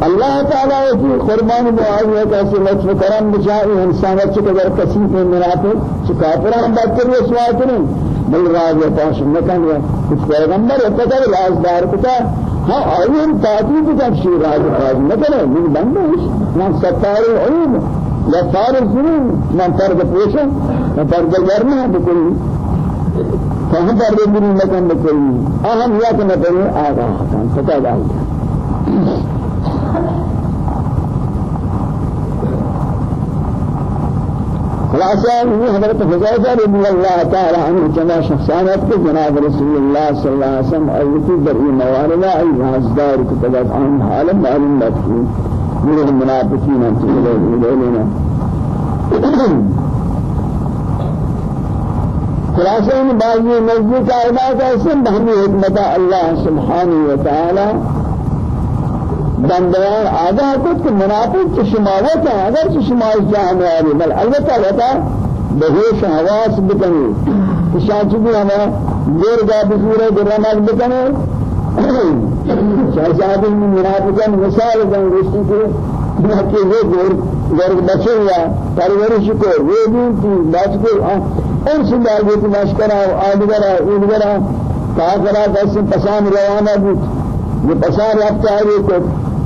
اللہ تعالیٰ کی قربان معاویہ کا سے لطف کرم بچائی انسان. اچھے قدر کسی کے منافق چکافران بات کریے سوال کریں بل راج پاش نکن کچھ پیغمبر ہے قدر لازدار کتا ہاں آئین تعدید تفسیر راج راج مثلا من بندش من ستار العلوم یا فار الظلوم من فرد پوشا من فرد گرمه بکلی فهم فرد بری مکن بکلی اهم یا که نبری آگاه کن ستا خلاصہ یہ حضرت حذیفہ رضی اللہ تعالی عنہ جمع شخصانت کے جناب رسول اللہ صلی اللہ علیہ وسلم ایتی در یہ مواردہ ای رازدار کتبت عن حال معلوم بکی من المنافقین انتظروا إلينا. خلاصہ ان بعضی کا علاقہ اسم بہمی حکمت اللہ بندیان آگاہ کت کہ منافق چشماوت ہیں اگر چشماوت جاہنے آلی بل البتہ لتا بہوش حواس بکنی۔ اشان چکی ہمیں دیر گا بسورہ درمک بکنی۔ شہزادی من منافقان مثال دن رشتی کے کہ وہ گور گور بچے یا پرورش کو وہ بھی تھی بچ کو۔ ان سے داگے تو مشکرا آدگرا اودگرا کاغرا دس پسان روانہ بود یہ پسان رفتہ ہے کو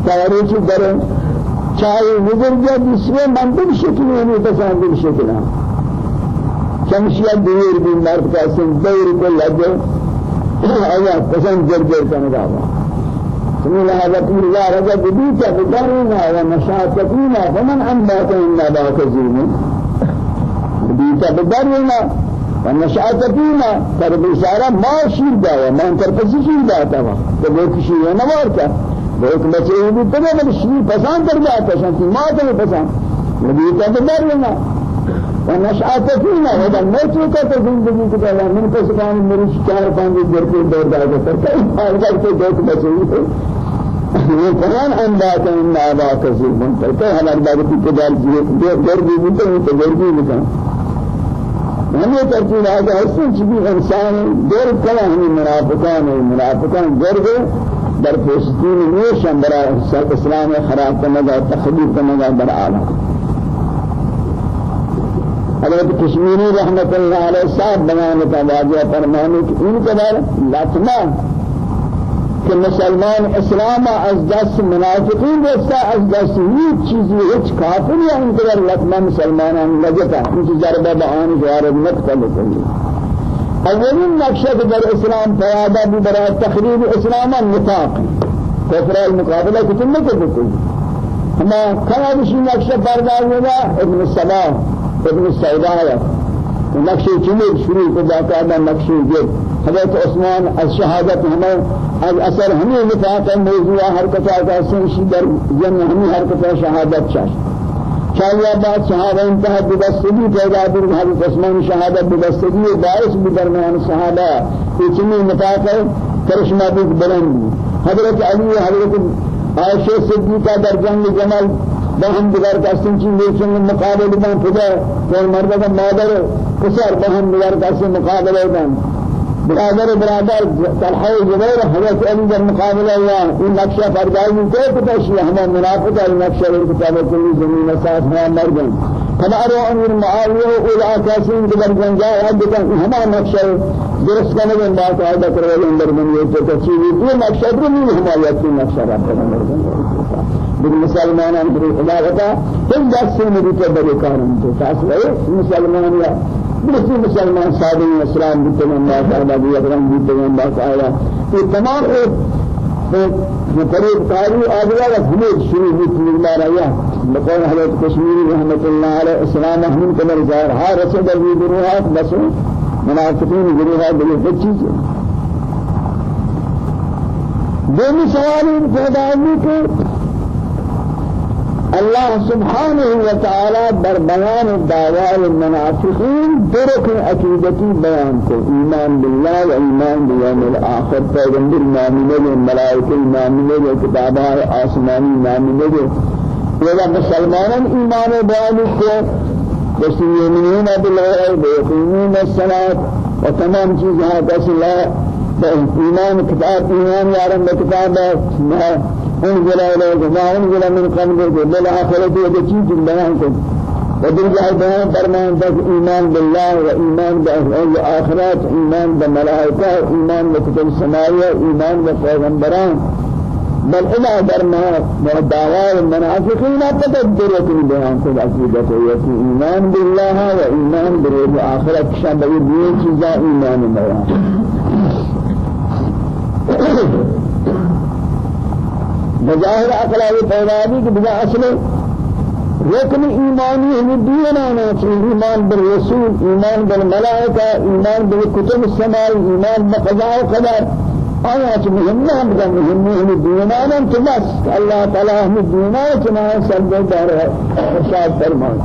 تاریخ در چاہے نظر اس میں منطق شکل نہیں پسان دل شکل شمشیہ دیر بھی مرد کا سن دیر کو لگے آیا پسند جرجر کرنے کا سمي هذا كل يا رجل بديك بدرنا ومشاكلنا فمن أنبات إلا باك زين بديك بدرنا ومشاكلنا ترى بشارة ما شير دا وما أنت بس شير دا توا تبغى شير أنا ما أركع بہت بچے بھی تمہیں میں شیر پسند کر جاتا شانتی ماں تمہیں پسند۔ نبی کا بدرنا ونشأت فينا هذا ما تشوفه تزندگی کو پہلا من کو سکان میری چار پانچ دیر کے دور دا کر کئی حال کر کے دوت بچے یہ قرآن انداز ان آبا کثیر من پر کہ ہمارے بابا کی کدار دیر دیر بھی تو تو دیر بھی نہیں ہم یہ ترتیب ہے کہ حسن چیز انسان دیر کلا ہمیں منافقان منافقان دیر در پوستین نیشن برای اسلام خراب کرنے کا تخلیق کرنے کا در عالم حضرت کشمیری رحمت اللہ علیہ صاحب بیان کا واجہ فرمانے کہ ان قدر لطمہ کہ مسلمان اسلام از دست منافقین رستا از دست هیچ چیزی هیچ کافر یا ان قدر لطمہ مسلمانان لگتا ان کی ضربہ بآن جوارد نقطہ لکنی اولین نقشہ در اسلام پیادا بھی برای تخریب اسلام نفاق. کفر المقابلہ کتن نکر بکل ہما کھنا بشی نقشہ پرداز ہوگا ابن صلاح ابن السوداء نقش جميل شروع کو باقاعدہ نقش جد حضرت عثمان از شهادت ہمیں از اثر ہمیں نفاق موضوع ہر کتا کا سنشی در ہمیں ہر کتا شهادت چاش چاہیے بعد صحابہ انتہا ببستگی پیدا در حضرت عثمان شهادت ببستگی باعث بھی درمیان صحابہ اتنی نفاق کرشمہ بھی بلند حضرت علی حضرت عائشہ صدیقہ در جنگ جمل بهم دیگر کسی چیز لیکن مقابل بن خدا کوئی مرد کا مادر کسر بهم دیگر کسی مقابل بن برادر برادر طلحه زبیر حضرت علی در مقابل اللہ این نقشہ فردائی کو پتہ شی ہمیں منافق ہے نقشہ اور کتاب کلی زمین ساتھ ہم مردن فنارو امیر معاویہ اولا کاسین در جنجا حد کا ہمیں نقشہ درست کرنے کے بعد آئے کرے اندر من یہ تو چیز یہ نقشہ بھی نہیں ہمارا یہ نقشہ رب مردن بالمسلمان أن بالعبادة كل دست من ذكر بالكارم تاسوي مسلمان يا بس مسلمان صادق الإسلام بيتنا الله تعالى بيدرم بيتنا الله تعالى في تمام قريب قاري آدھگا ہمیں شروع ہوئی تھی اللہ رہا بقول حضرت کشمیری رحمت اللہ علیہ السلام احمد کمر ظاہر ہاں رسد ابھی گروہات بس منافقین گروہات بلی بچی سے دومی سوال پیدا ہوئی کہ الله سبحانه وتعالى بر بيان الدعوات المنافقين درك عقيدتي بيان کو ایمان بالله وإيمان باليوم الآخر. پیغمبر مؤمنین ملائکه مؤمنین کتابان آسمانی مؤمنین ولا مسلمانان ایمان بیان کو بالله ويقيمون الصلاة وتمام چیزها بس لا ایمان کتاب ایمان یارم کتاب. انزل إليك ما انزل من قبلك بالآخرة وتشيج البيان كن ودرجة بيان فرمان بس إيمان بالله وإيمان بالآخرات إيمان بالملائكة إيمان بكتب السماوية إيمان بالبيغمبران بل إلى درنا ودعوى المنافقين تدبرت البيان كل عقيدة يكي إيمان بالله وإيمان بالآخرة شبه دين چیزا إيمان بيان بظاهر عقلاوی پیدا بھی کہ بجا اصل ركن إيماني هم دينانا إيمان بالرسول إيمان بالملائكة إيمان بالكتب السماء إيمان بقضاء وقدر آيات مهمة بدا مهمة هم دينانا تبس الله تعالى هم دينانا تنا سبب دار ارشاد فرمان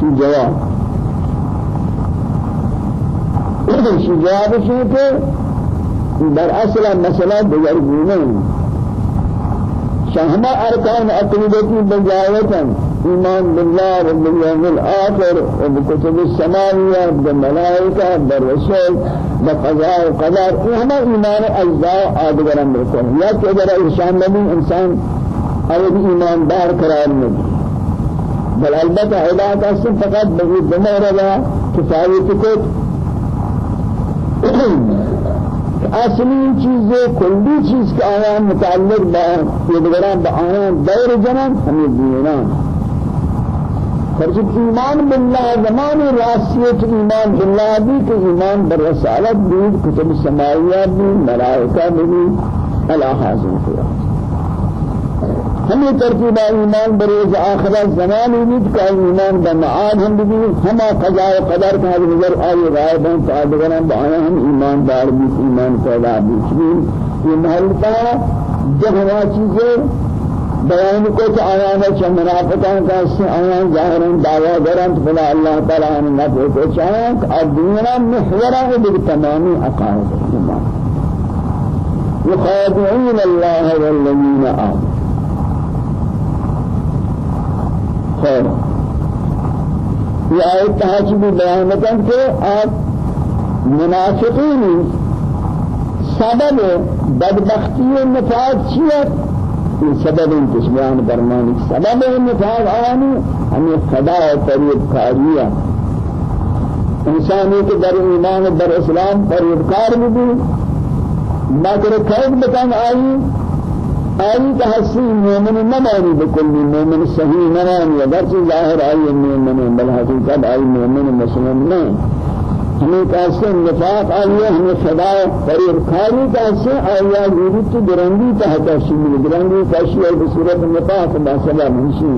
شو جواب۔ شو جواب شو کہ در اصل مسئلہ دیگر گونه شهما أركان عقيدتي بجاية إيمان بالله وباليوم الآخر وبكتب السماوية بالملائكة بالرسول بقضاء وقدر إهما إيمان أجزاء آدگر أمر کو یا کہ اگر ارشان نبی انسان اولی ایمان دار قرار نبی بل البتہ علاقہ سے فقط بغیر دمور رہا کفایت کو اصلی چیز کلی چیز کا آیان متعلق با یدگران با آیان دور جنان ہمیں دینان فرجت ایمان بالله زمان راسیت ایمان بالله بھی کہ ایمان بالرسالت بھی کتب سماویات بھی ملائکہ بھی الہازم کیا ہمیں ترتیب ایمان بروز آخرت زمان امید کا ایمان بمعاد ہم بھی ہما قضاء و قدر کا نظر آئی غائب ہیں فادگران بآیا ہم ایمان دار بھی ایمان پیدا بھی یہ محلتا جب ہوا چیزیں بیان کو کہ آیان چھ منافقان کا اس سے آیان ظاہران دعویٰ دران فلا اللہ تعالیٰ نے نفع کو چاہاں کہ الدنیا محورہ ہے بتمامی عقائد ایمان يخادعون الله والذين آمنوا۔ خیر۔ یہ آیت تحجب بیان کرتے کہ آپ منافقین سبب بدبختی و نفاق چیت یہ سبب انتش بیان برمانی سبب نفاق آنی ہمیں خدا و طریب کاریہ انسانی کے در ایمان در اسلام طریب کار بھی مگر قید بکن آئی۔ آئی کا حسی مومن نمانی بکلی مومن صحیح نمانی اگرچہ ظاہر آئی مومن بل حقیقت آئی مومن مسلم نہیں ہمیں ہیں نفاق آئیے ہمیں خدا فریر کھاری ہیں آیا گوری تو گرنگی تحت شمیل گرنگی کشی ہے بصورت نفاق با سبب ہمشی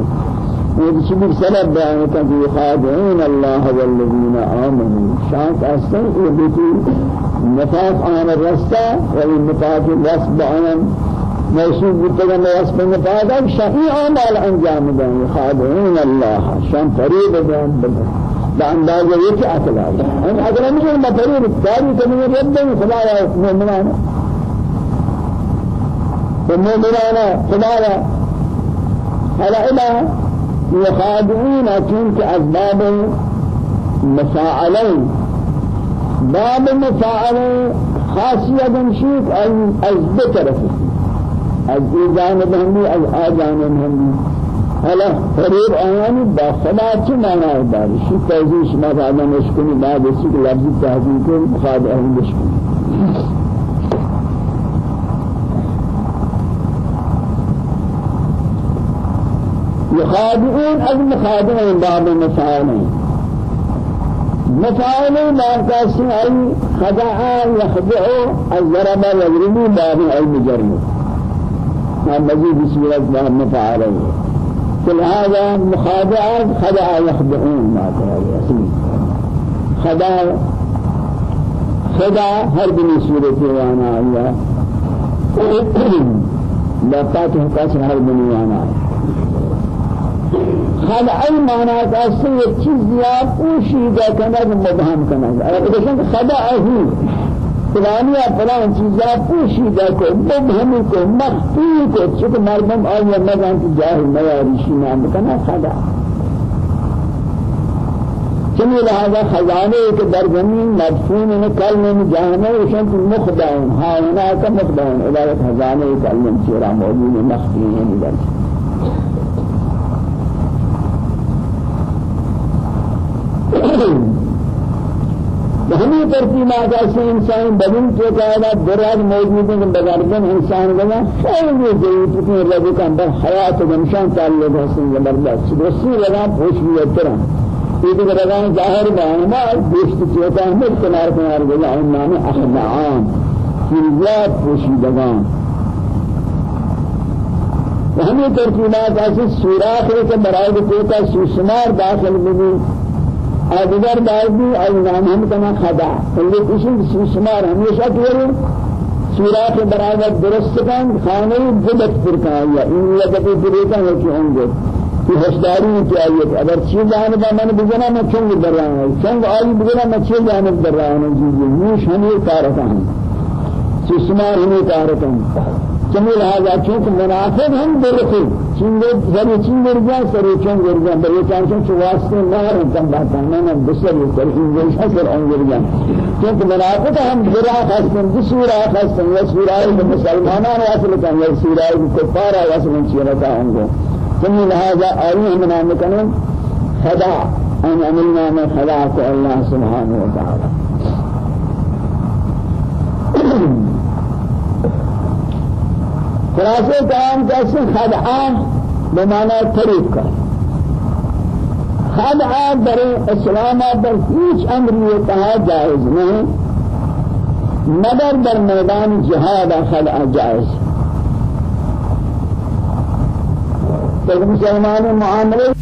یہ شبیر سبب بیان کہ يخادعون الله والذين آمنوا. شان ہیں یہ بیتی نفاق آن الرسطہ والنفاق بعنان موصول بتگن واسم نفاذ شفيع عمل انجام دیں خادعون الله. شان فريد بیان بدن باندازه یک عقل ان اگر میگن ما فريد داری کنی رب خدا یا مومنان مومنان خدا یا على إله يخادعون كنت أسباب مفاعلين باب مفاعل خاصية شيك أي أثبت رفض از این جانب همی از آ جانب همی. حالا فریب آیانی با خدا چه معنی داری؟ شی توضیح شما بعدا مشکنی بعد اسی که لفظی تحقیق مخاد أهل مشکنی يخادعون از مخادعين باب مفاعلين مفاعلين باب كاسي أي خدعا يخدعوا الضرب يضربوا باب المجرم ما مزيد بسورة ما مفعله كل هذا مخادعة خدع يخدعون ما ترى خدع خدع هر بني سورة وأنا لا فاتح قاسم هر بني وأنا خدع المعنى قاسم يتشيز يا پوشیدہ کنگ مبهم کنگ اگر خدع هي فلانی فلان چیزا پوشیدہ کو مبہم کو مخفی کو چکہ مردم آیا مگان کی جاہل میاریشی نام کنا خدا. چنی لہذا خزانے کے در زمین مدفون کلمہ میں جہانے وشن کی مخدعون ہاونا کا مخدعون عبارت خزانے کلمہ چیرا موجود مخفی ہیں در ہمیں ترتیب آگا سے انسان بدن کے قاعدہ براد موجود ہے بغربن انسان لگا خیلی ضرورت ہے رب کا اندر حیات گمشان تعلق ہے سن زبردست رسی لگا پوچھ بھی اترا یہ کہ لگا ظاہر بیان ما دوست چوتا ہے کنار کنار گلا نام اخدعان فریات پوشیدگان ہمیں ترتیبات ایسی سوراخ ہے کہ برائے کو کا سوسمار داخل بھی ادگر بعضی اور نام ہم کنا خدا. اللي کسی سوسمار ہمیشہ کیے سوراخ برابر درست کن. خانے جدت پر کا یا ان لگتے پھر کا ہے کہ ہوں گے کہ ہوشداری کی آیت اگر چیز جانب من بجنا میں چنگ در رہا ہوں چنگ آئی چیز جانب در رہا ہوں جی جی موش ہمیں کارکان چمی لہذا چونکہ منافق ہم بالکل چنگے ذری چنگے رجا سری چنگے رجا بلے چانچوں چو واسطے نہ رہتم باتا میں نے بسر کر انگل حسر انگل رجا چونکہ منافق ہم برا خستن بسورا خستن یا سورائی مسلمانان واصل کن یا سورائی کفارا واصل چیرتا ہوں چمی لہذا آئی ہم نام خدا. آن عملنا من خدا کو اللہ سبحانہ خلاصه کلام کیسے خدعہ بمعنى طریق کا خدعہ در اسلام در هیچ امری کہا جائز نہیں مگر در میدان جهاد خدعہ جائز تو مسلمان معاملے